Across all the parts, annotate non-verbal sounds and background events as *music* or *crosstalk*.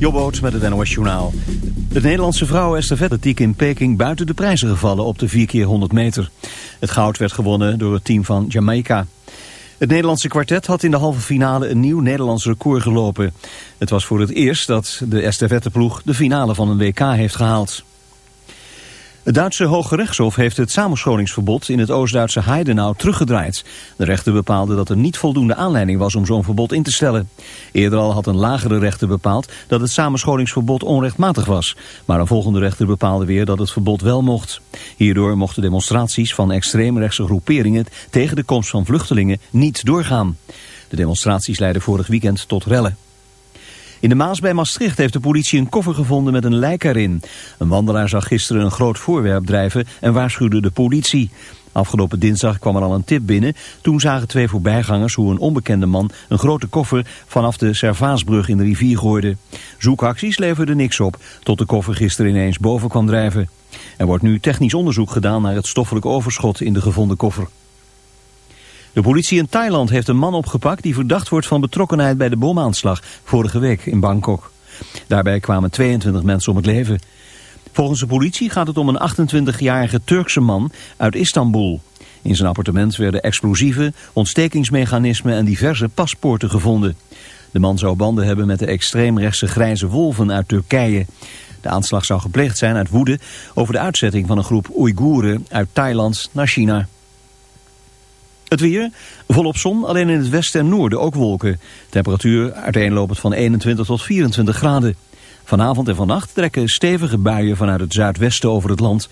Jobboot met het NOS Journaal. De Nederlandse vrouwen estafettetiek in Peking buiten de prijzen gevallen op de 4 keer 100 meter. Het goud werd gewonnen door het team van Jamaica. Het Nederlandse kwartet had in de halve finale een nieuw Nederlands record gelopen. Het was voor het eerst dat de estafetteploeg de finale van een WK heeft gehaald. Het Duitse Hoge Rechtshof heeft het samenscholingsverbod in het Oost-Duitse Heidenau teruggedraaid. De rechter bepaalde dat er niet voldoende aanleiding was om zo'n verbod in te stellen. Eerder al had een lagere rechter bepaald dat het samenscholingsverbod onrechtmatig was. Maar een volgende rechter bepaalde weer dat het verbod wel mocht. Hierdoor mochten demonstraties van extreemrechtse groeperingen tegen de komst van vluchtelingen niet doorgaan. De demonstraties leidden vorig weekend tot rellen. In de Maas bij Maastricht heeft de politie een koffer gevonden met een lijk erin. Een wandelaar zag gisteren een groot voorwerp drijven en waarschuwde de politie. Afgelopen dinsdag kwam er al een tip binnen. Toen zagen twee voorbijgangers hoe een onbekende man een grote koffer vanaf de Servaasbrug in de rivier gooide. Zoekacties leverden niks op, tot de koffer gisteren ineens boven kwam drijven. Er wordt nu technisch onderzoek gedaan naar het stoffelijk overschot in de gevonden koffer. De politie in Thailand heeft een man opgepakt die verdacht wordt van betrokkenheid bij de bomaanslag vorige week in Bangkok. Daarbij kwamen 22 mensen om het leven. Volgens de politie gaat het om een 28-jarige Turkse man uit Istanbul. In zijn appartement werden explosieven, ontstekingsmechanismen en diverse paspoorten gevonden. De man zou banden hebben met de extreemrechtse grijze wolven uit Turkije. De aanslag zou gepleegd zijn uit woede over de uitzetting van een groep Oeigoeren uit Thailand naar China. Het weer, volop zon, alleen in het westen en noorden ook wolken. Temperatuur uiteenlopend van 21 tot 24 graden. Vanavond en vannacht trekken stevige buien vanuit het zuidwesten over het land.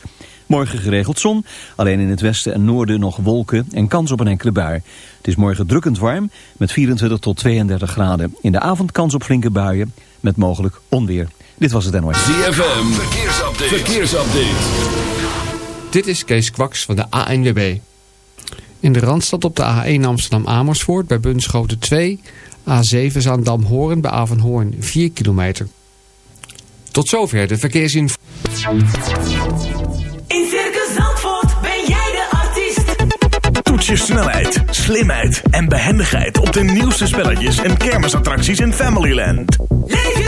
Morgen geregeld zon, alleen in het westen en noorden nog wolken en kans op een enkele bui. Het is morgen drukkend warm met 24 tot 32 graden. In de avond kans op flinke buien met mogelijk onweer. Dit was het NOS. ZFM, verkeersupdate. verkeersupdate. Dit is Kees Kwaks van de ANWB. In de Randstad op de A1 Amsterdam-Amersfoort bij Bunschoten 2. A7 Zaandam-Hoorn bij Avenhoorn 4 kilometer. Tot zover de verkeersinformatie. In Circus Zandvoort ben jij de artiest. Toets je snelheid, slimheid en behendigheid op de nieuwste spelletjes en kermisattracties in Familyland. Leef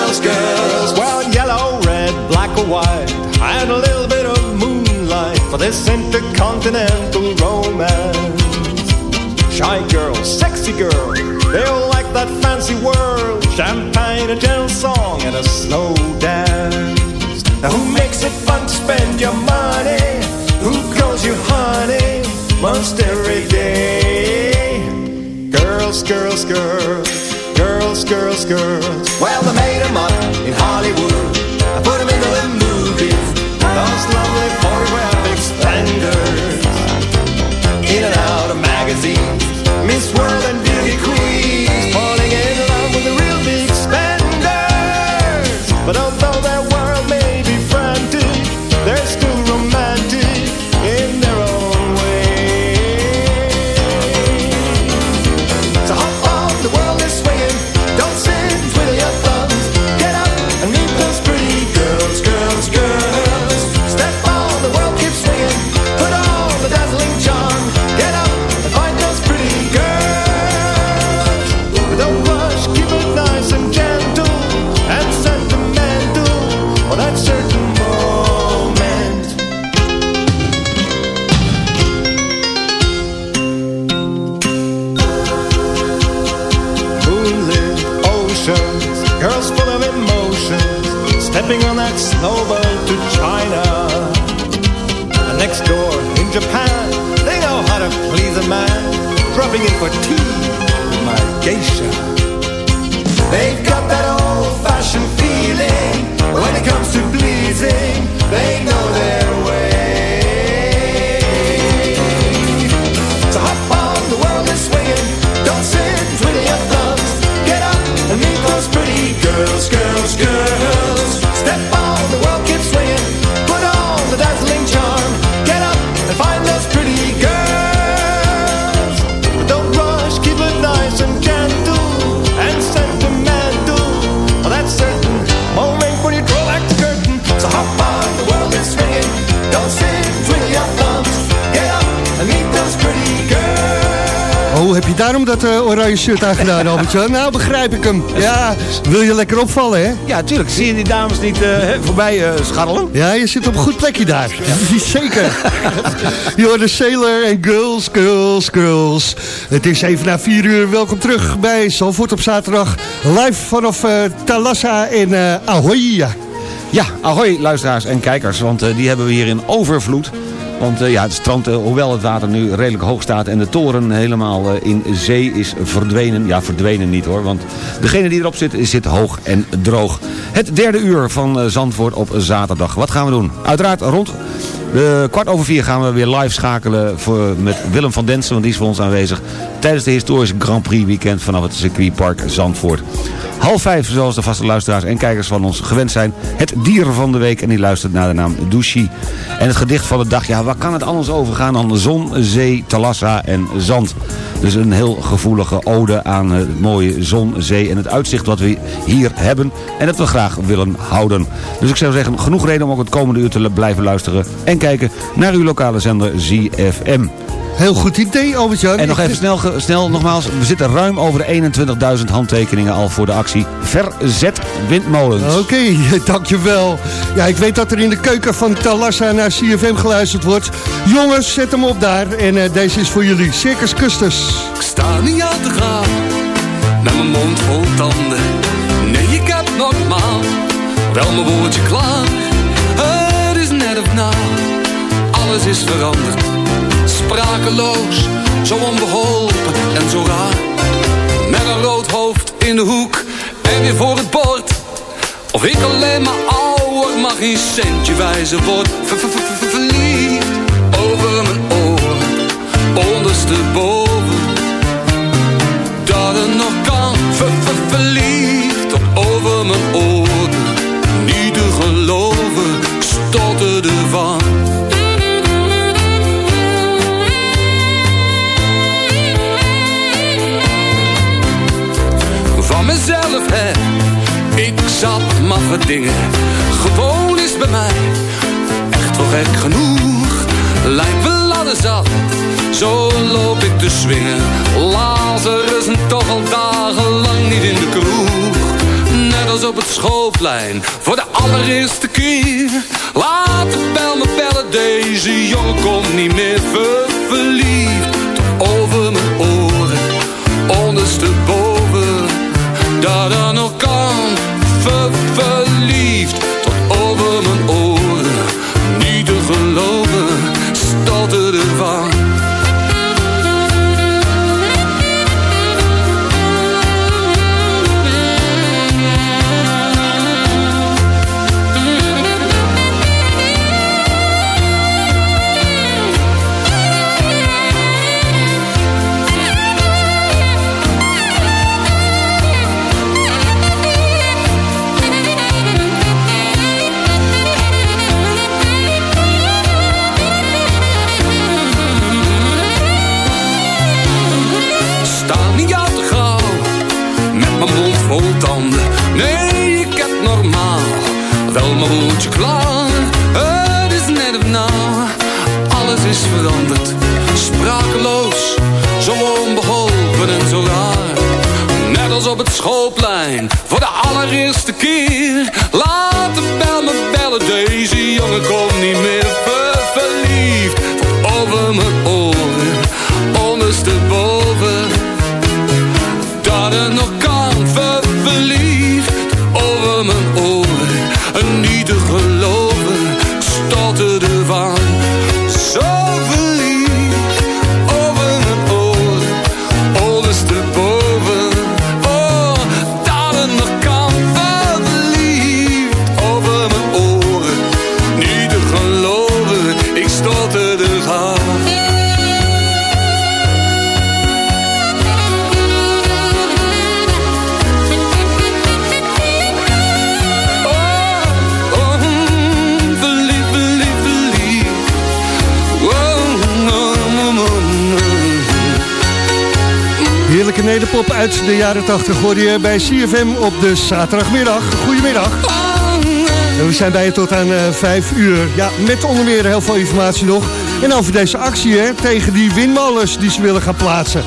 This intercontinental romance. Shy girl, sexy girl, they all like that fancy world. Champagne, a gentle song, and a slow dance. Now who makes it fun to spend your money? Who calls you honey most every day? Girls, girls, girls, girls, girls, girls. Well, they made 'em up in Hollywood. Japan, they know how to please a man, dropping in for tea with my geisha. They've got that old-fashioned feeling when it comes to oranje shirt aangedaan, Albert-Jan? Nou, begrijp ik hem. Ja, wil je lekker opvallen, hè? Ja, tuurlijk. Zie je die dames niet eh, voorbij eh, scharrelen? Ja, je zit op een goed plekje daar. *laughs* Zeker. Je hoort de Sailor en Girls, Girls, Girls. Het is even na vier uur. Welkom terug bij Zalvoort op zaterdag. Live vanaf eh Talassa in Ahoy. Ja, ahoy luisteraars en kijkers, want die hebben we hier in overvloed. Want eh, ja, het strand, eh, hoewel het water nu redelijk hoog staat... en de toren helemaal eh, in zee is verdwenen. Ja, verdwenen niet hoor, want degene die erop zit, zit hoog en droog. Het derde uur van Zandvoort op zaterdag. Wat gaan we doen? Uiteraard rond kwart over vier gaan we weer live schakelen voor, met Willem van Densen... want die is voor ons aanwezig tijdens de historische Grand Prix weekend... vanaf het circuitpark Zandvoort. Half vijf, zoals de vaste luisteraars en kijkers van ons gewend zijn... het dier van de week en die luistert naar de naam Douchy. En het gedicht van de dag, ja, waar kan het anders over gaan... dan zon, zee, talassa en zand. Dus een heel gevoelige ode aan het mooie zon, zee en het uitzicht wat we hier hebben... en dat we graag willen houden. Dus ik zou zeggen, genoeg reden om ook het komende uur te blijven luisteren... en kijken naar uw lokale zender ZFM. Heel goed idee, Albert-Jan. En nog even snel, snel nogmaals, we zitten ruim over de 21.000 handtekeningen al voor de actie Verzet Windmolens. Oké, *laughs* dankjewel. Ja, ik weet dat er in de keuken van Talassa naar CFM geluisterd wordt. Jongens, zet hem op daar. En eh, deze is voor jullie. Circus Custus. Ik sta niet aan te gaan, met mijn mond vol tanden. Nee, ik heb normaal wel mijn woordje klaar. Het is net of na, alles is veranderd. Sprakeloos, zo onbeholpen en zo raar. Met een rood hoofd in de hoek en weer voor het bord. Of ik alleen maar ouder mag geen centje wijzen word. Ver- ver- ver- ver- Verliefd over mijn oren, ondersteboven dat het nog kan. Ver, ver- verliefd over mijn oren. Niet te geloven, stotterde van. Van mezelf. Ik zat maffe dingen. Gewoon is bij mij echt wel gek genoeg. Lijkt wel zat, zo loop ik te swingen. Lazarus en toch al dagenlang niet in de kroeg. Net als op het schoolplein, voor de allereerste keer. Laat de bel me bellen, deze jongen komt niet meer ver verliefd. Over mijn oren, ondersteboven. Dat er nog je bij CFM op de zaterdagmiddag. Goedemiddag. We zijn bij je tot aan eh 5 uur. Ja, met onder meer heel veel informatie nog. En over deze actie hè, tegen die windmolens die ze willen gaan plaatsen.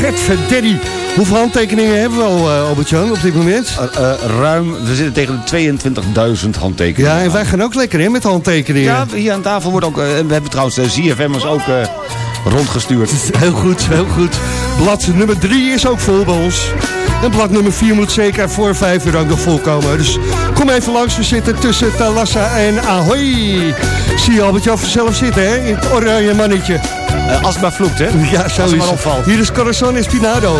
Gert Verderi. Hoeveel handtekeningen hebben we al, eh, Albert-Jan, op dit moment? Eh, eh, ruim, we zitten tegen de 22.000 handtekeningen. Ja, en wij gaan ook lekker in met handtekeningen. Ja, hier aan tafel wordt ook... eh, we hebben trouwens de ZFM'ers ook eh, rondgestuurd. Heel goed, heel goed. Blad nummer 3 is ook vol bij ons. En blad nummer 4 moet zeker voor 5 uur ook nog volkomen. Dus kom even langs, we zitten tussen Talassa en Ahoy. Zie je Albert-Jan vanzelf zitten, hè? In het oranje mannetje. Eh, als het maar vloekt, hè? Ja, zo. Hier is Corazon Espinado.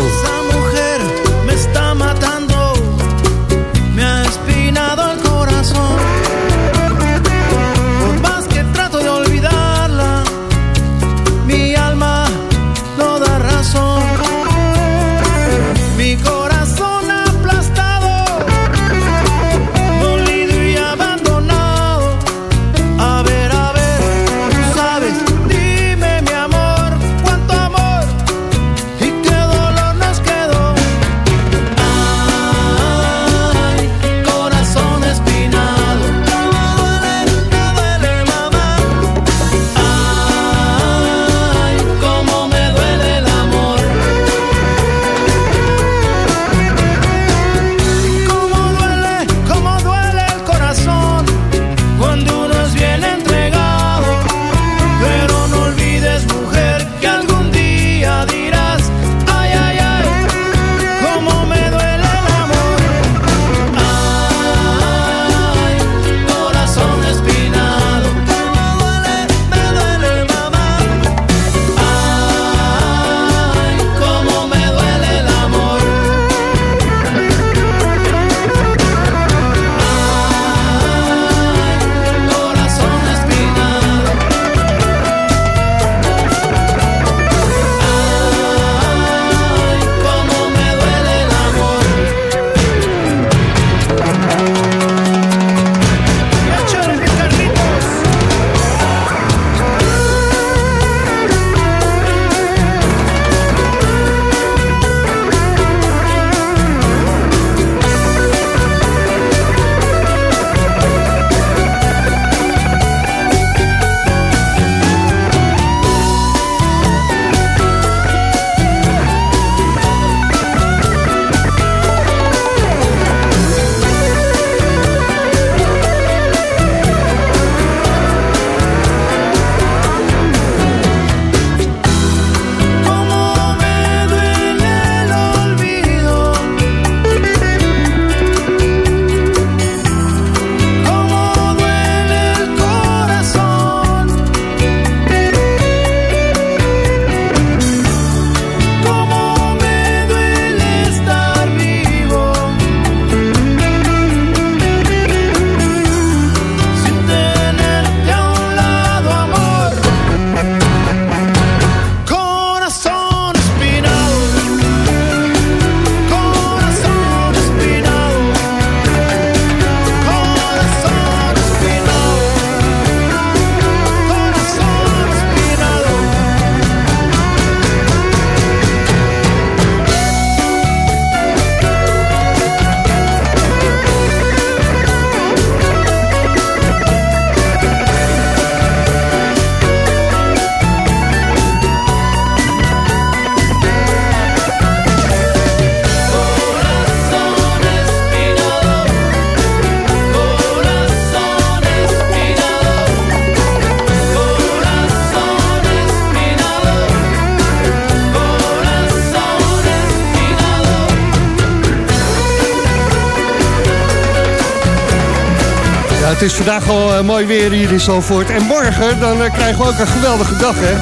Is vandaag al eh, mooi weer hier in Zalvoort. En morgen dan eh, krijgen we ook een geweldige dag, hè?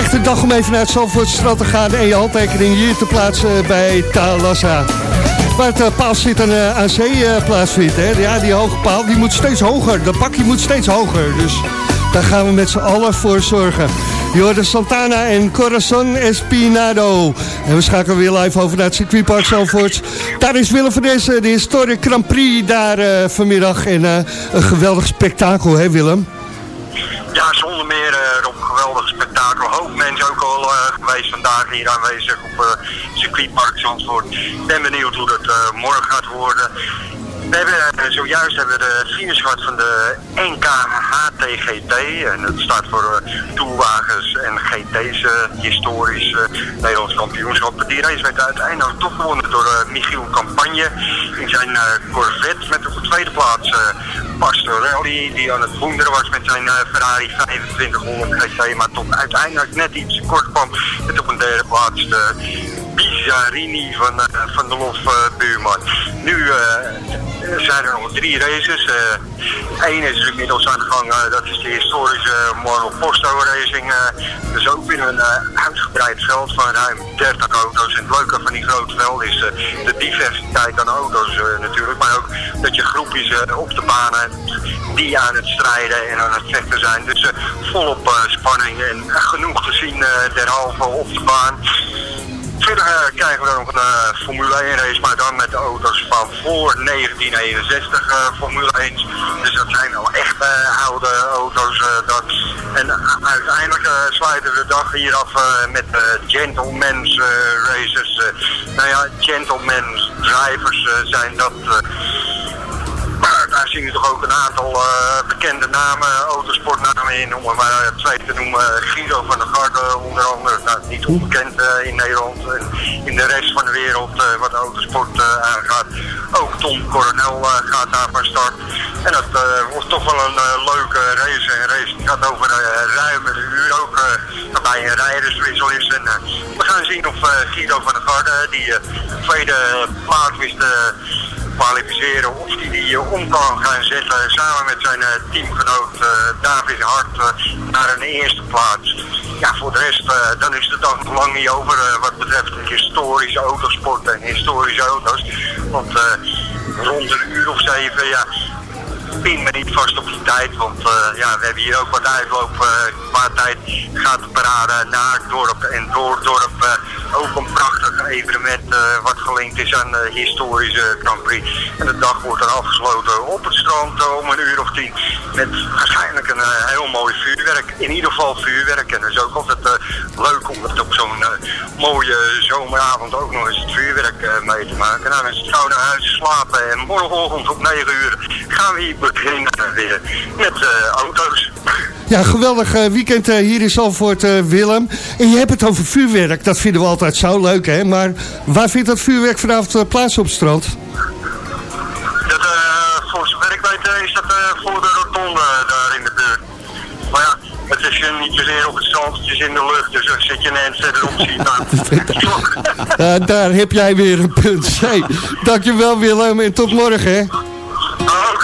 Echt een dag om even naar het Zalvoortstrand te gaan... en je handtekening hier te plaatsen bij Talassa. Waar het paal zit uh, aan zee plaatsvindt, hè? Ja, die hoge paal die moet steeds hoger. Dat pakje moet steeds hoger. Dus daar gaan we met z'n allen voor zorgen. Jorde Santana en Corazon Espinado. En we schakelen weer live over naar het circuitpark Zalvoort. Daar is Willem van Dessen, de historic Grand Prix daar uh, vanmiddag. En uh, een geweldig spektakel, hè Willem? Ja, zonder meer uh, een geweldig spektakel. Hoop mensen ook al eh, geweest, vandaag hier aanwezig op eh circuitpark Zandvoort. Ben benieuwd hoe dat eh, morgen gaat worden. We hebben, eh, zojuist hebben de finish van de NK HTGT. En dat staat voor eh, toerwagens en GT's, eh, historisch Nederlands kampioenschap. Die race werd uiteindelijk toch gewonnen door Michiel Campagne. In zijn Corvette met op de tweede plaats Pastorelli. Die aan het boenderen was met zijn Ferrari 2500 GT. Maar toch uiteindelijk net iets kort kwam. Met op een derde plaats de Bizzarini van, eh, van de Lof eh, Buurman. Nu eh, zijn er nog drie races. Eén is inmiddels aan de gang, dat is de historische Marvel Posto Racing. dus ook binnen een uitgebreid veld van ruim 30 auto's. En het leuke van die grote velden is de diversiteit aan auto's natuurlijk. Maar ook dat je groepjes op de banen hebt die aan het strijden en aan het vechten zijn. Dus volop spanning en genoeg te zien eh, derhalve op de baan. Verder eh, krijgen we dan nog een eh, Formule 1 race, maar dan met de auto's van voor 1961 eh, Formule 1. Dus dat zijn al echt oude auto's. dat. En uiteindelijk sluiten we de dag hier af met gentlemen's eh, races. Nou ja, gentlemen's drivers zijn dat. Daar zien we toch ook een aantal eh, bekende namen, autosportnamen in, om er maar eh, twee te noemen. Guido van der Garde onder andere, nou, niet onbekend eh, in Nederland en in de rest van de wereld wat autosport aangaat. Ook Tom Coronel gaat daar van start. En dat wordt toch wel een leuke race. Een race die gaat over ruim een uur ook, waarbij een rijderswissel is. En, we gaan zien of Guido van der Garde, die tweede plaats wist kwalificeren, of die eh, om kan gaan zetten samen met zijn eh, teamgenoot eh, David Hart eh, naar een eerste plaats. Ja, voor de rest, dan is het dan nog lang niet over wat betreft historische autosport en historische auto's. Want rond een uur of zeven, ja, pin me niet vast op die tijd, want eh, ja, we hebben hier ook wat uitloop eh, qua tijd. Gaat de parade naar het dorp en door het dorp eh, ook een prachtig evenement wat gelinkt is aan de historische Grand Prix. En de dag wordt dan afgesloten op het strand om een uur of tien met waarschijnlijk een heel mooi vuurwerk. In ieder geval vuurwerk en dat is ook altijd leuk om het op zo'n mooie zomeravond ook nog eens het vuurwerk mee te maken. Nou, het gauw naar huis slapen en morgenochtend om 9 uur gaan we hier weer met eh, auto's. Ja, geweldig eh, weekend eh, hier in Zalvoort, eh, Willem. En je hebt het over vuurwerk, dat vinden we altijd zo leuk, hè? Maar waar vindt dat vuurwerk vanavond eh, plaats op het strand? Dat, eh, weet eh, is dat eh, voor de rotonde eh, daar in de buurt. Maar ja, het is eh, niet zozeer op het strand, het is in de lucht, dus dan zit je net verderop ziet *laughs* dan. Eh, daar heb jij weer een punt. Hey, dankjewel Willem en tot morgen, hè?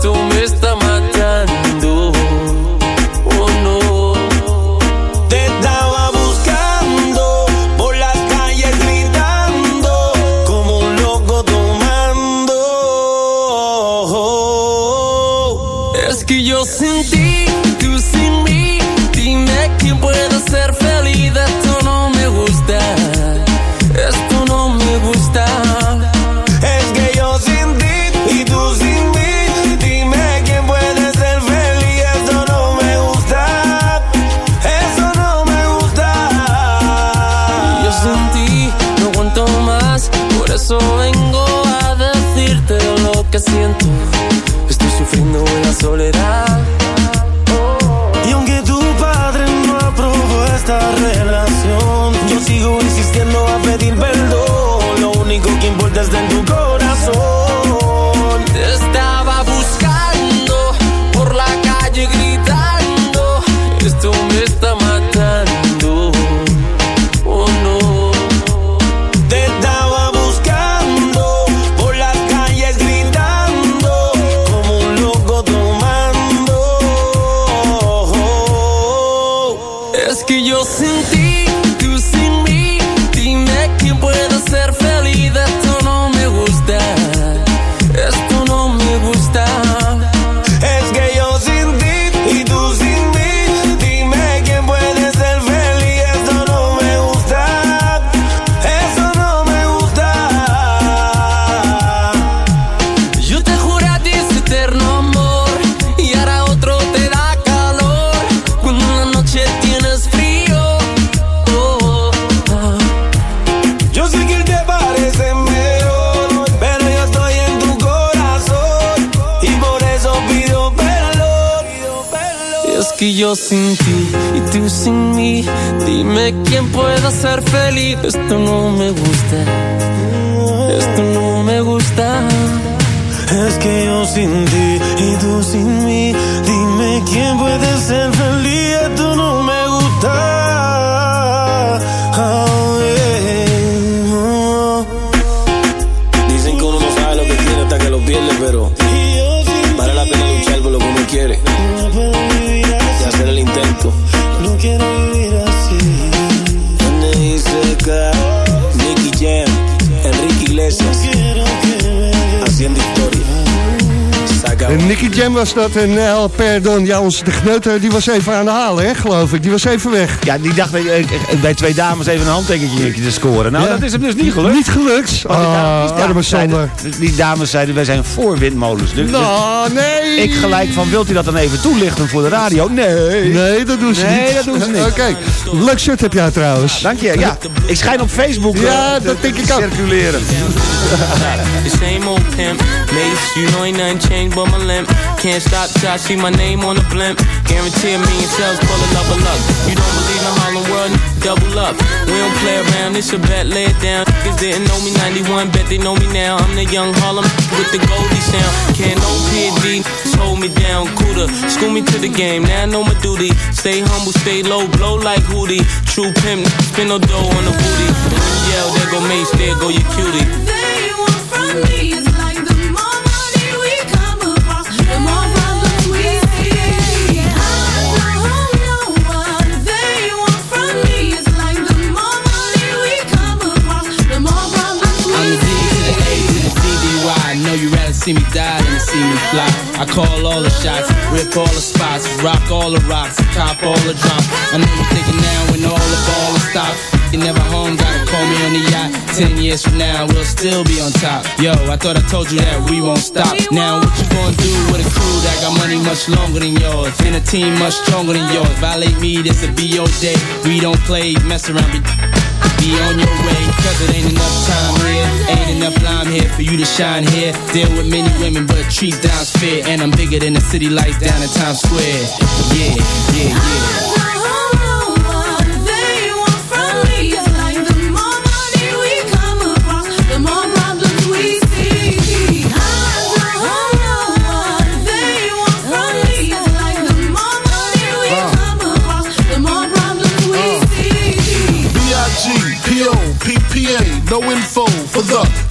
too dat en El Perdon. Ja, onze de gneuter, die was even aan de halen, hè, geloof ik. Die was even weg. Ja, die dacht bij, eh, bij twee dames even een handtekening te scoren. Nou, Ja. dat is hem dus niet gelukt. Niet gelukt? Want die dames- Ah, dames zeiden-. Die dames zeiden, wij zijn voor windmolens. Dus, Nou, nee. dus ik gelijk van, wilt u dat dan even toelichten voor de radio? Nee. Nee, dat doen ze Nee, niet. dat doen ze niet. Oké, leuk shirt heb jij trouwens. Dank je. Ja, ik schijn op Facebook Ja, eh, dat te- denk ik ook. circuleren. *laughs* The same old pimp. Mace, you know ain't nothing changed but my limp. Can't stop till I see my name on the blimp. Guarantee a million sales, pull a level up. You don't believe in Harlem World? Double up. We don't play around, it's a bet, lay it down. Niggas didn't know me 91, bet they know me now. I'm the young Harlem with the Goldie sound. Can't no PD, hold me down. Cooler, school me to the game, now I know my duty. Stay humble, stay low, blow like Hootie. True pimp, spin no dough on the booty. When yell, there go Mace, there go your cutie. They want from me I call all the shots, rip all the spots, rock all the rocks, cop all the drops. I know you're thinking now when all the ball stopped. You never home, gotta call me on the yacht. Ten years from now, we'll still be on top. Yo, I thought I told you that we won't stop. Now, what you gonna do with a crew that got money much longer than yours? And a team much stronger than yours. Violate me, this'll be your day. We don't play, mess around, be be on your way, cause it ain't enough time here. Ain't enough lime here for you to shine here. Deal with many women, but treat down's fair. And I'm bigger than the city lights down in Times Square. Yeah, yeah, yeah.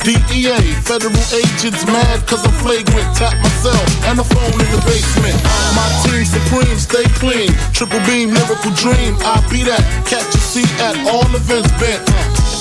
DEA. Federal agents mad cause I'm flagrant. Tap myself and the phone in the basement. My team supreme, stay clean. Triple beam, lyrical dream. I be that. Catch a seat at all events bent.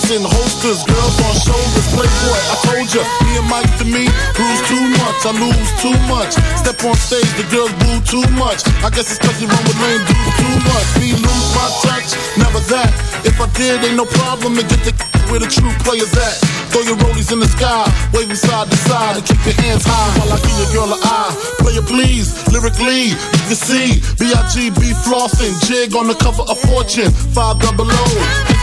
In holsters, girls on shoulders, playboy. I told ya, me and Mike to me, lose too much, I lose too much. Step on stage, the girls boo too much. I guess it's cause you run with lame dudes too much. Me lose my touch, never that. If I did, ain't no problem to get the *laughs* where the true players at. Throw your rollies in the sky, waving side to side, and keep your hands high while I give your girl an eye. Play it please, lyrically, you can see B.I.G.B. flossing, jig on the cover of Fortune, five double O.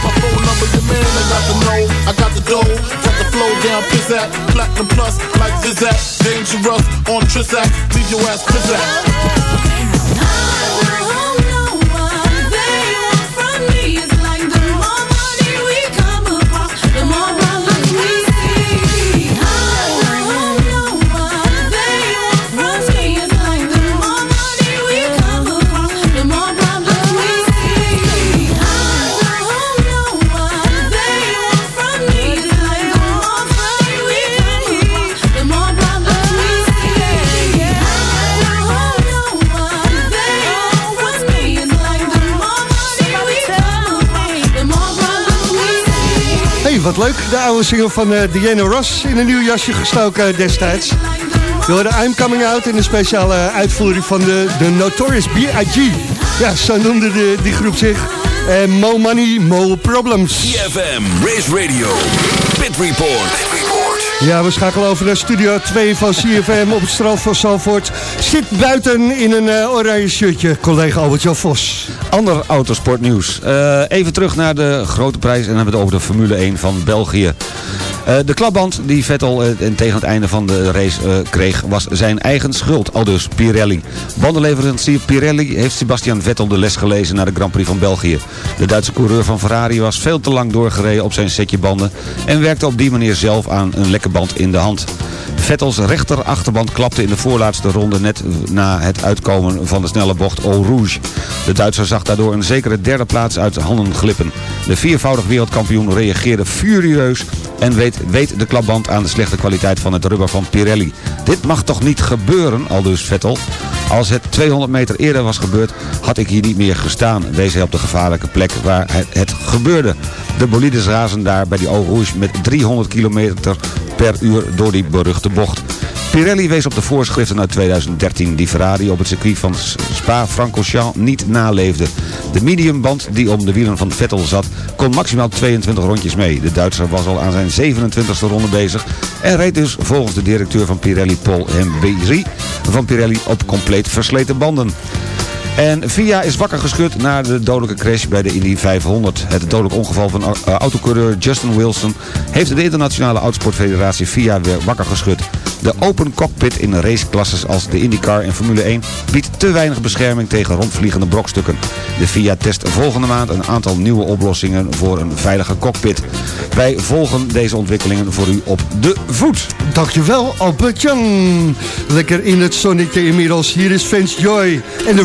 My phone number, your man, I got the know, I got the dough, got the flow down, pizzat, platinum plus, like Zizak, dangerous on Trizak, leave your ass hey, wat leuk. De oude single van eh Diana Ross in een nieuw jasje gestoken destijds. We hoorden I'm Coming Out in een speciale uitvoering van de, de Notorious B.I.G. Ja, zo noemde de, die groep zich. En Mo Money, Mo Problems. Race Radio, Pit Report. Ja, we schakelen over naar Studio 2 van CFM op het strand van Zalvoort. Zit buiten in een eh, oranje shirtje, collega Albert-Jan Vos. Ander autosportnieuws. Eh, even terug naar de grote prijs en dan hebben we het over de Formule 1 van België. Eh, de klapband die Vettel eh, en tegen het einde van de race eh, kreeg was zijn eigen schuld, aldus Pirelli. Bandenleverancier Pirelli heeft Sebastian Vettel de les gelezen naar de Grand Prix van België. De Duitse coureur van Ferrari was veel te lang doorgereden op zijn setje banden en werkte op die manier zelf aan een lekke band in de hand. Vettels rechter achterband klapte in de voorlaatste ronde net na het uitkomen van de snelle bocht Eau Rouge. De Duitser zag daardoor een zekere derde plaats uit handen glippen. De viervoudig wereldkampioen reageerde furieus en weet, weet de klapband aan de slechte kwaliteit van het rubber van Pirelli. Dit mag toch niet gebeuren, aldus Vettel. Als het 200 meter eerder was gebeurd, had ik hier niet meer gestaan, wees hij op de gevaarlijke plek waar het, gebeurde. De bolides razen daar bij die Eau Rouge met 300 km per uur door die beruchte bocht. Pirelli wees op de voorschriften uit 2013 die Ferrari op het circuit van Spa-Francorchamps niet naleefde. De mediumband die om de wielen van Vettel zat kon maximaal 22 rondjes mee. De Duitser was al aan zijn 27e ronde bezig en reed dus volgens de directeur van Pirelli Paul Hembiri van Pirelli op compleet versleten banden. En VIA is wakker geschud na de dodelijke crash bij de Indy 500. Het dodelijk ongeval van uh, autocoureur Justin Wilson heeft de internationale autosportfederatie VIA weer wakker geschud. De open cockpit in raceklasses als de IndyCar en Formule 1 biedt te weinig bescherming tegen rondvliegende brokstukken. De FIA test volgende maand een aantal nieuwe oplossingen voor een veilige cockpit. Wij volgen deze ontwikkelingen voor u op de voet. Dankjewel Albert-Jan. Lekker in het zonnetje inmiddels. Hier is Vince Joy en de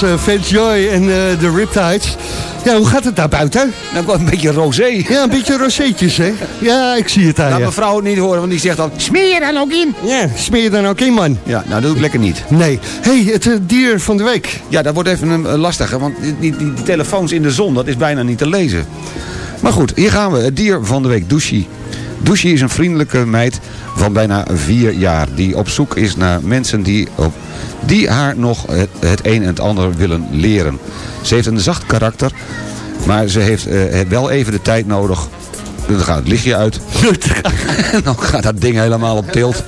was uh, Vince Joy en eh, de Riptides. Ja, hoe gaat het daar buiten? Nou, wel een beetje rosé. Ja, een beetje rozeetjes, hè? Ja, ik zie het aan Laat je. mevrouw het niet horen, want die zegt dan... Smeer dan ook in? Ja, smeer dan ook in, man? Ja, nou, dat doe ik lekker niet. Nee. hey, het eh, dier van de week. Ja, dat wordt even een lastiger, want die, die, die telefoons in de zon, dat is bijna niet te lezen. Maar goed, hier gaan we. Het dier van de week, Douchie. Douchie is een vriendelijke meid van bijna vier jaar... die op zoek is naar mensen die, op, die haar nog het, het een en het ander willen leren. Ze heeft een zacht karakter, maar ze heeft eh, wel even de tijd nodig... Dan gaat het lichtje uit. *laughs* en dan gaat dat ding helemaal op tilt.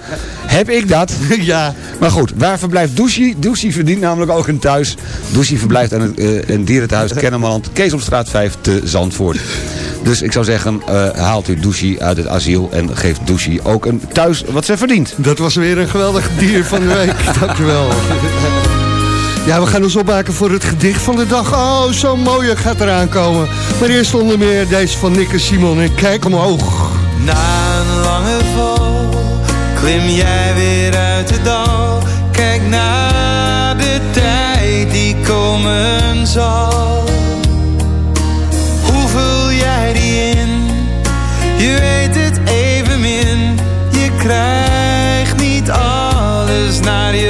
Heb ik dat? *laughs* ja. Maar goed, waar verblijft Douchie? Douchie verdient namelijk ook een thuis. Douchie verblijft aan het eh, een dierenthuis Kennemerland, Keesomstraat 5 te Zandvoort. Dus ik zou zeggen, eh, haalt u Douchie uit het asiel en geeft Douchie ook een thuis wat ze verdient. Dat was weer een geweldig dier van de week. *laughs* Dankjewel. Ja, we gaan ons opmaken voor het gedicht van de dag. Oh, zo mooi gaat eraan komen. Maar eerst onder meer deze van Nick en Simon. En kijk omhoog. Na een lange val klim jij weer uit de dal. Kijk naar de tijd die komen zal. Alles naar je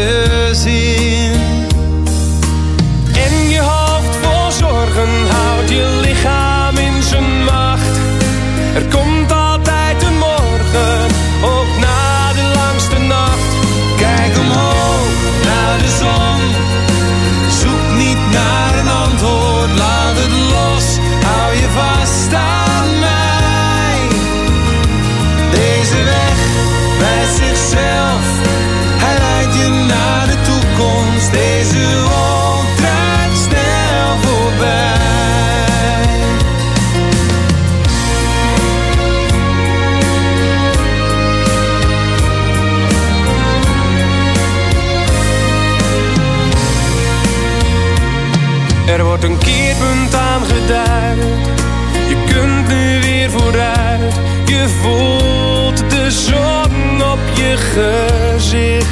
gezicht.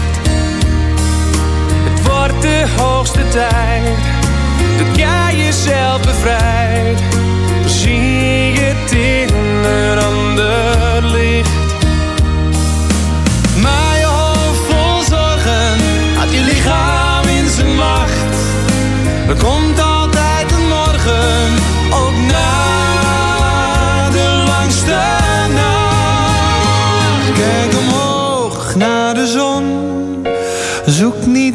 Het wordt de hoogste tijd dat jij jezelf bevrijdt. Zie je het in een ander licht.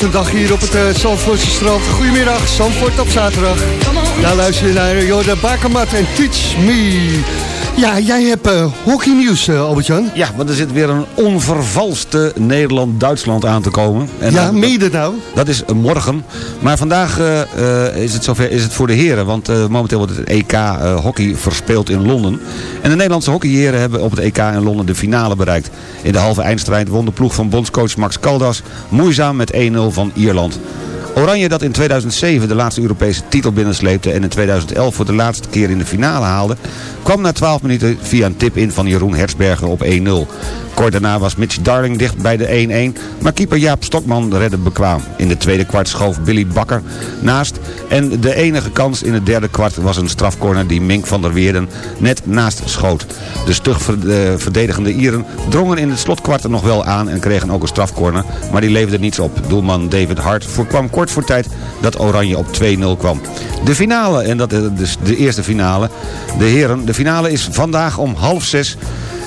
Wat een dag hier op het uh, Zandvoortse strand. Goedemiddag, Zandvoort op zaterdag. Daar luister je naar Jorda Bakermat en Teach Me. Ja, jij hebt eh, hockeynieuws, eh, Albert-Jan. Ja, want er zit weer een onvervalste Nederland-Duitsland aan te komen. En Ja, dat nou? Dat is eh, morgen. Maar vandaag is het zover is het voor de heren. Want momenteel wordt het EK hockey verspeeld in Londen. En de Nederlandse hockeyheren hebben op het EK in Londen de finale bereikt. In de halve eindstrijd won de ploeg van bondscoach Max Caldas moeizaam met 1-0 van Ierland. Oranje dat in 2007 de laatste Europese titel binnensleepte en in 2011 voor de laatste keer in de finale haalde, kwam na 12 minuten via een tip in van Jeroen Hertzberger op 1-0. Kort daarna was Mitch Darling dicht bij de 1-1, maar keeper Jaap Stokman redde bekwaam. In de tweede kwart schoof Billy Bakker naast en de enige kans in het derde kwart was een strafcorner die Mink van der Weerden net naast schoot. De stug ver- verdedigende Ieren drongen in het slotkwart nog wel aan en kregen ook een strafcorner, maar die leverde niets op. Doelman David Hart voorkwam voor tijd dat Oranje op 2-0 kwam. De finale, en dat is dus de eerste finale, de heren, de finale is vandaag om half zes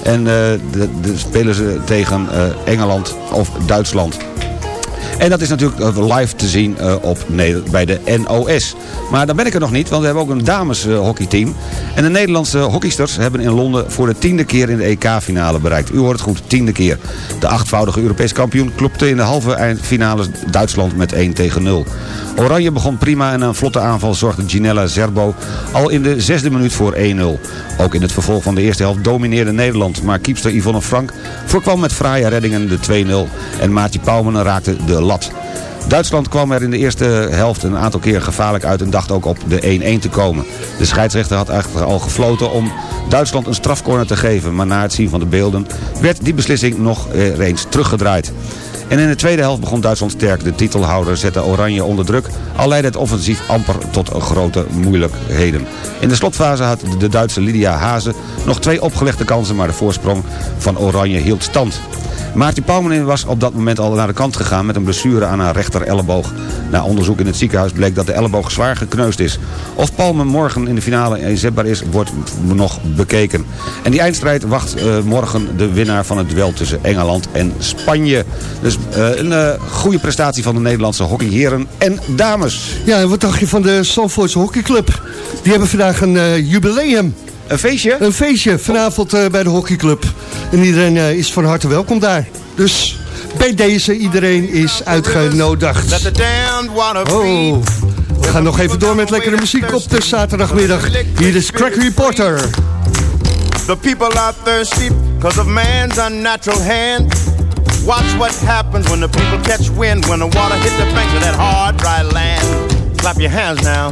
en eh, de, de spelen ze tegen eh, Engeland of Duitsland. En dat is natuurlijk eh, live te zien eh, op, bij de NOS. Maar dan ben ik er nog niet, want we hebben ook een dameshockeyteam. En de Nederlandse hockeysters hebben in Londen voor de tiende keer in de EK-finale bereikt. U hoort het goed, tiende keer. De achtvoudige Europees kampioen klopte in de halve eindfinale Duitsland met 1 tegen 0. Oranje begon prima en een vlotte aanval zorgde Ginella Zerbo al in de zesde minuut voor 1-0. Ook in het vervolg van de eerste helft domineerde Nederland, maar kiepster Yvonne Frank voorkwam met fraaie reddingen de 2-0 en Maartje Pauwmen raakte de lat. Duitsland kwam er in de eerste helft een aantal keer gevaarlijk uit en dacht ook op de 1-1 te komen. De scheidsrechter had eigenlijk al gefloten om Duitsland een strafcorner te geven, maar na het zien van de beelden werd die beslissing nog eh, eens teruggedraaid. En in de tweede helft begon Duitsland sterk. De titelhouder zette Oranje onder druk, al leidde het offensief amper tot grote moeilijkheden. In de slotfase had de Duitse Lydia Hazen nog twee opgelegde kansen, maar de voorsprong van Oranje hield stand. Maartje Pauwmenin was op dat moment al naar de kant gegaan met een blessure aan haar rechter elleboog. Na onderzoek in het ziekenhuis bleek dat de elleboog zwaar gekneusd is. Of Palme morgen in de finale inzetbaar is, wordt nog bekeken. En die eindstrijd wacht eh, morgen de winnaar van het duel tussen Engeland en Spanje. Dus eh, een eh, goede prestatie van de Nederlandse hockeyheren en dames. Ja, en wat dacht je van de Zandvoortse hockeyclub? Die hebben vandaag een jubileum. Een feestje? Een feestje, vanavond eh, bij de hockeyclub. En iedereen eh, is van harte welkom daar. Dus bij deze, iedereen is uitgenodigd. Let the damned wanna Oh, we gaan nog even door met lekkere muziek op de zaterdagmiddag. Hier is Crack Reporter. The people are thirsty because of man's unnatural hand. Watch what happens when the people catch wind, when the water hit the banks of that hard, dry land. Clap your hands now.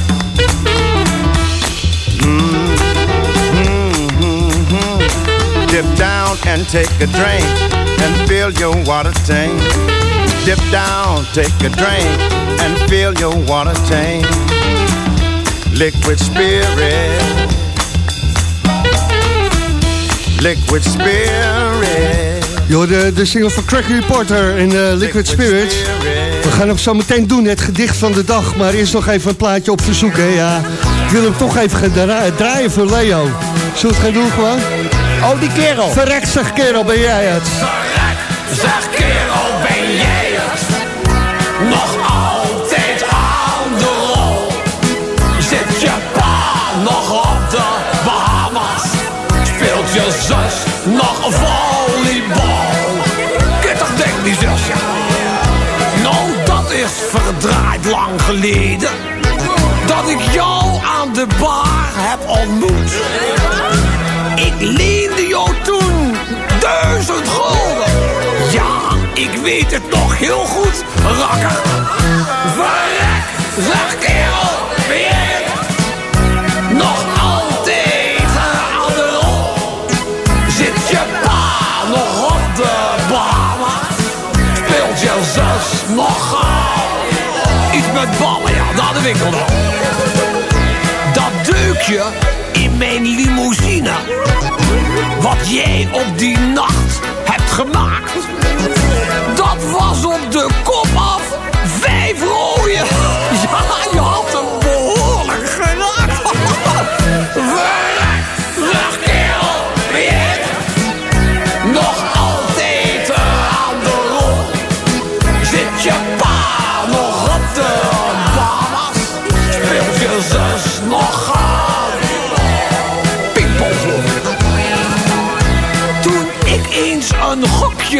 Dip down and take a drink and fill your water tank. Dip down, take a drink and fill your water tank. Liquid spirit. Liquid spirit. Joh, de, de single van Crack Reporter in eh, Liquid Spirit. We gaan hem zo meteen doen, het gedicht van de dag. Maar eerst nog even een plaatje op verzoek, hè. Ja, ik wil hem toch even gaan draaien voor Leo. Zullen we het gaan doen gewoon? Oh, die kerel. Verrek, zeg kerel, ben jij het? Zeg kerel, ben jij het? Nog altijd aan de rol? Zit je pa nog op de Bahamas? Speelt je zus nog volleybal? Kut toch denk die zusje? Nou, dat is verdraaid lang geleden Dat ik jou aan de bar heb ontmoet Ik toen duizend gulden Ja, ik weet het nog heel goed, rakker Verrek, zeg kerel, ben? Nog altijd aan de rol Zit je pa nog op de Bahamas? Speelt je zus nog? Iets met ballen, ja, naar de winkel dan. Dat deukje in mijn limousine. Wat jij op die nacht 很辣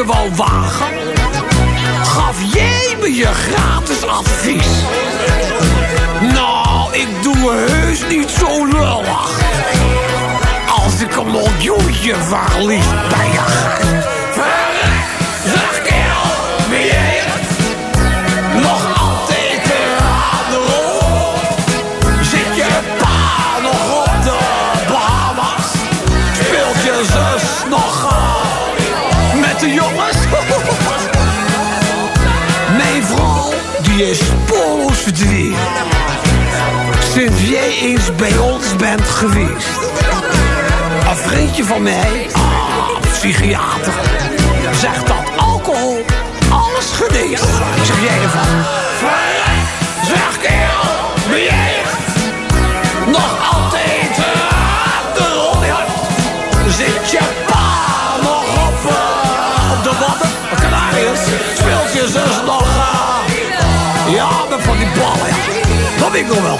wou wagen, gaf jij me je gratis advies. Nou, ik doe heus niet zo lullig. Als ik een miljoentje verlies bij je. Is spoorloos verdwenen. Sinds jij eens bij ons bent geweest. Een vriendje van mij, ah, psychiater, zegt dat alcohol alles geneest. Zeg jij ervan? Ik nog wel.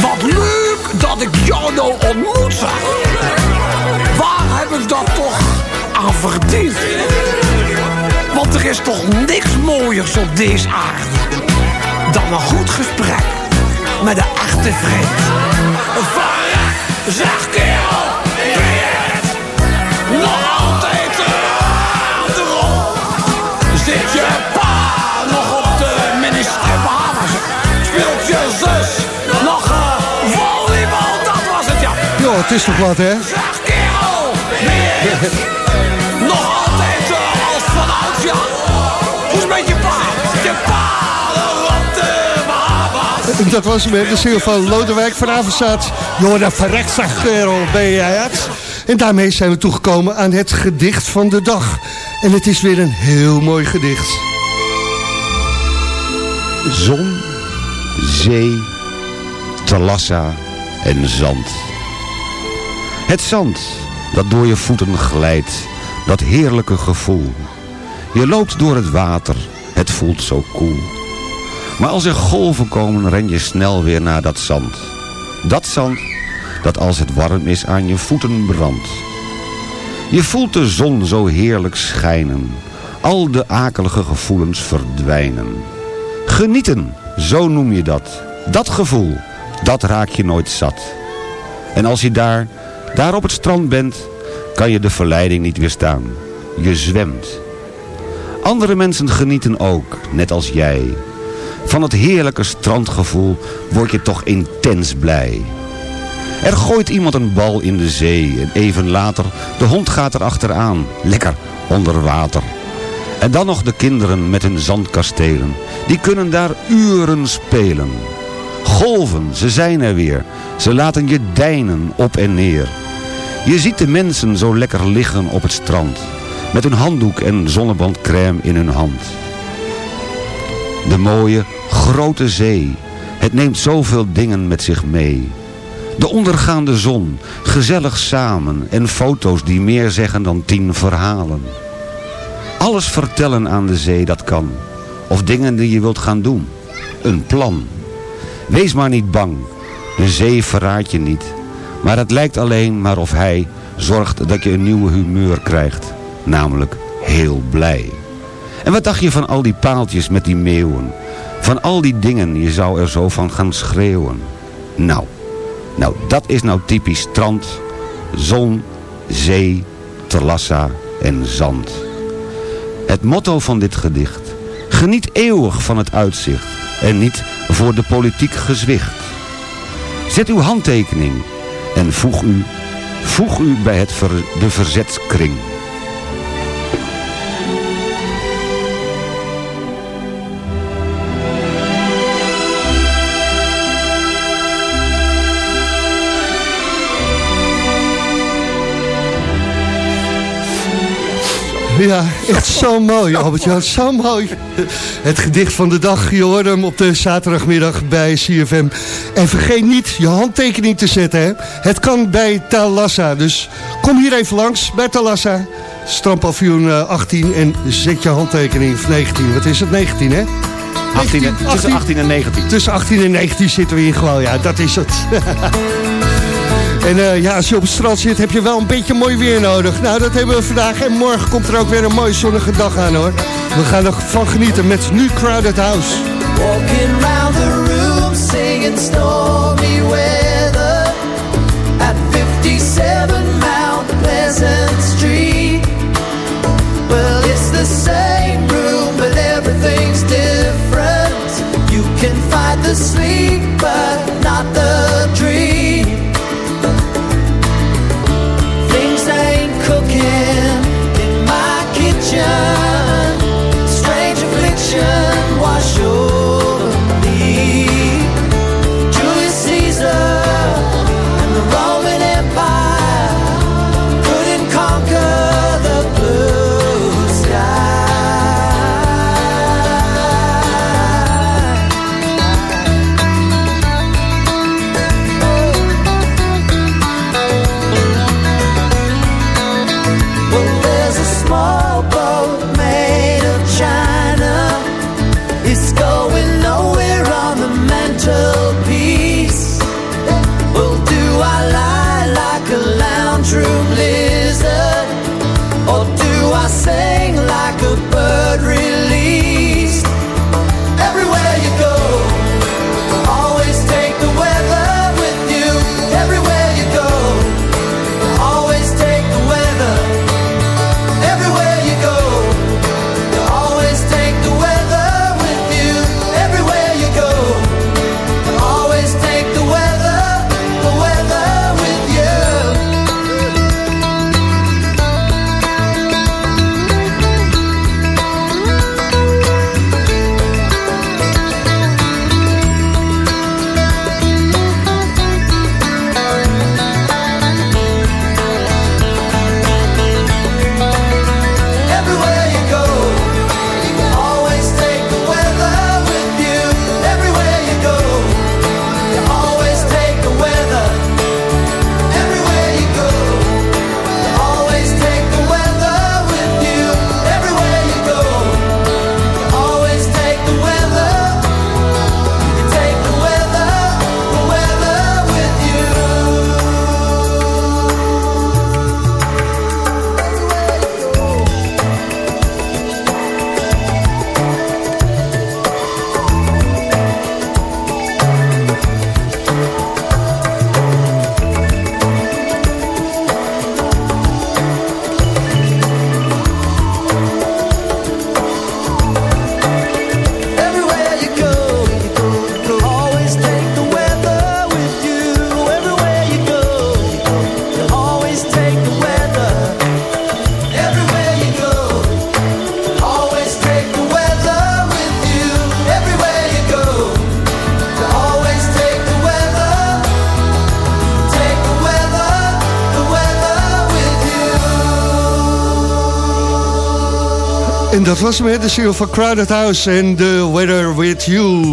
Wat leuk dat ik jou nou ontmoet zag. Waar heb ik dat toch aan verdiend? Want er is toch niks mooiers op deze aarde dan een goed gesprek met een echte vriend. Verrek, zeg kerel, het is toch wat, hè? Kerel? Nog altijd eh, als vanouds, ja. Hoe is het met je pa? Je pa, op de Bahamas. Dat was hem, hè, de ziel van Lodewijk van Avenstaat. Joh, verrekt, zeg kerel, ben jij het? En daarmee zijn we toegekomen aan het gedicht van de dag. En het is weer een heel mooi gedicht. Zon, zee, talassa en zand. Het zand dat door je voeten glijdt, dat heerlijke gevoel. Je loopt door het water, het voelt zo koel. Maar als er golven komen, ren je snel weer naar dat zand. Dat zand dat als het warm is aan je voeten brandt. Je voelt de zon zo heerlijk schijnen. Al de akelige gevoelens verdwijnen. Genieten, zo noem je dat. Dat gevoel, dat raak je nooit zat. En als je daar, daar op het strand bent, kan je de verleiding niet weerstaan. Je zwemt. Andere mensen genieten ook, net als jij. Van het heerlijke strandgevoel word je toch intens blij. Er gooit iemand een bal in de zee en even later, de hond gaat er achteraan. Lekker, onder water. En dan nog de kinderen met hun zandkastelen. Die kunnen daar uren spelen. Golven, ze zijn er weer. Ze laten je deinen op en neer. Je ziet de mensen zo lekker liggen op het strand. Met een handdoek en zonnebandcrème in hun hand. De mooie, grote zee. Het neemt zoveel dingen met zich mee. De ondergaande zon, gezellig samen en foto's die meer zeggen dan tien verhalen. Alles vertellen aan de zee, dat kan. Of dingen die je wilt gaan doen. Een plan. Wees maar niet bang. De zee verraadt je niet. Maar het lijkt alleen maar of hij zorgt dat je een nieuwe humeur krijgt. Namelijk heel blij. En wat dacht je van al die paaltjes met die meeuwen? Van al die dingen, je zou er zo van gaan schreeuwen. Nou, nou dat is nou typisch strand, zon, zee, terrassa en zand. Het motto van dit gedicht. Geniet eeuwig van het uitzicht en niet voor de politiek gezwicht. Zet uw handtekening en voeg u, voeg u bij het de verzetskring. Ja, echt zo mooi, Albert-Jan. Zo mooi. Het gedicht van de dag, je hoorde hem op de zaterdagmiddag bij CFM. En vergeet niet je handtekening te zetten. Hè. Het kan bij Talassa, dus kom hier even langs bij Talassa. Strandpavioen 18 en zet je handtekening, of 19, wat is het, 19 hè? 18, en- tussen 18 en 19. Tussen 18 en 19 zitten we in gewoon, ja, dat is het. *laughs* En eh, ja, als je op het strand zit, heb je wel een beetje mooi weer nodig. Nou, dat hebben we vandaag. En morgen komt er ook weer een mooie zonnige dag aan, hoor. We gaan ervan genieten met nu Crowded House. Walking round the room singing stormy weather at 57 Mount Pleasant Street. Well, it's the same room, but everything's different. You can fight the sleep, but not the was hem, hè, de single van Crowded House en The Weather With You.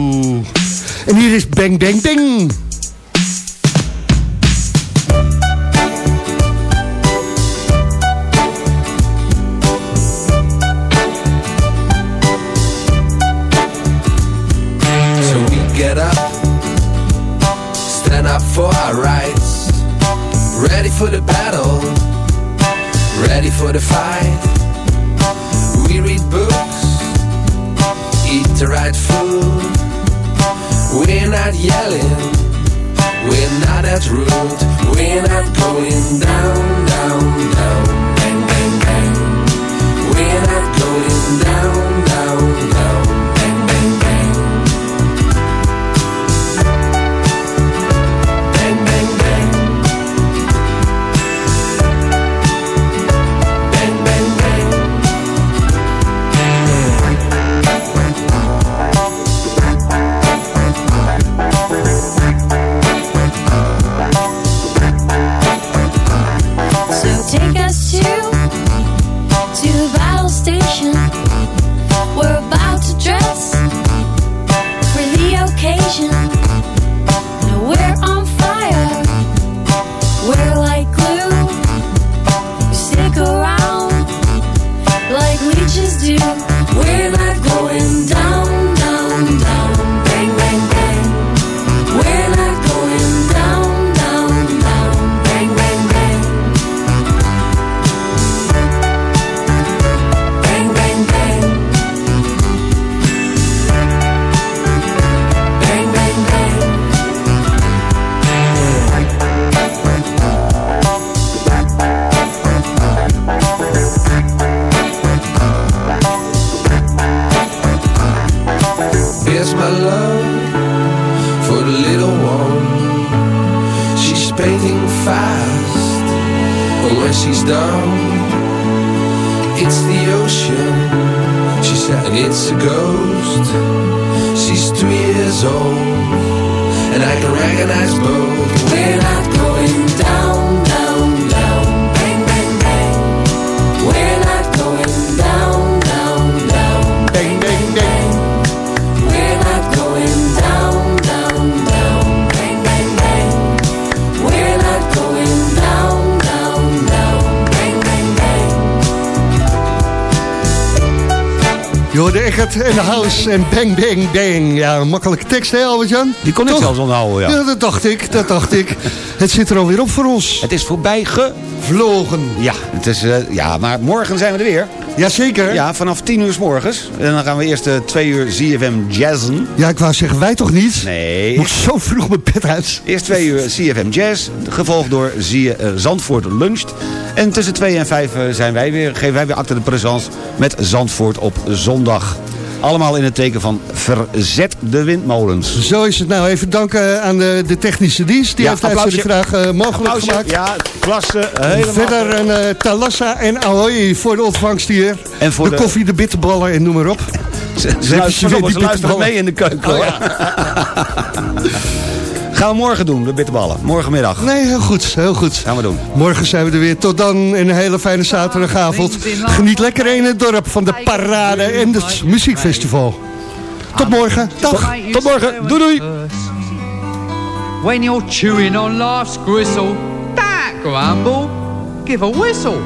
En hier is Bang Bang Bang. So we get up, stand up for our rights, ready for the battle, ready for the fight. En Bang Bang Bang. Ja, een makkelijke tekst hè Albert-Jan? Die kon ik zelfs onthouden, ja. Ja, dat dacht ik, dat dacht ik. *laughs* Het zit er alweer op voor ons. Het is voorbij Vlogen. Ja, het is, eh, ja, maar morgen zijn we er weer. Jazeker. Ja, vanaf 10 uur s morgens. En dan gaan we eerst eh, twee uur ZFM jazzen. Ja, ik wou zeggen, wij toch niet? Nee. Moet ik zo vroeg mijn bed uit? Eerst twee uur CFM Jazz, gevolgd door Zie- eh, Zandvoort Luncht. En tussen twee en vijf eh, zijn wij weer, geven wij weer acte de présence met Zandvoort op zondag. Allemaal in het teken van verzet de windmolens. Zo is het nou. Even danken aan de, de technische dienst. Die Ja, heeft applausje. vandaag eh, mogelijk Applausje. gemaakt. Ja, klasse. Helemaal. Verder een eh, Talassa en Ahoy voor de ontvangst hier. En voor de, de- koffie, de bitterballen en noem maar op. Ze, ze luisteren, die ze luisteren mee in de keuken. Oh, hoor. *laughs* Gaan we morgen doen, de bitterballen. Morgenmiddag. Nee, heel goed, heel goed. Gaan we doen. Morgen zijn we er weer. Tot dan een hele fijne zaterdagavond. Geniet lekker in het dorp van de parade en het muziekfestival. Tot morgen. Dag. Tot morgen. Doei doei. When you're chewing on life's gristle, that grumble, give a whistle.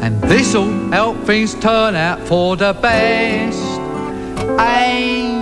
And this'll help things turn out for the best. And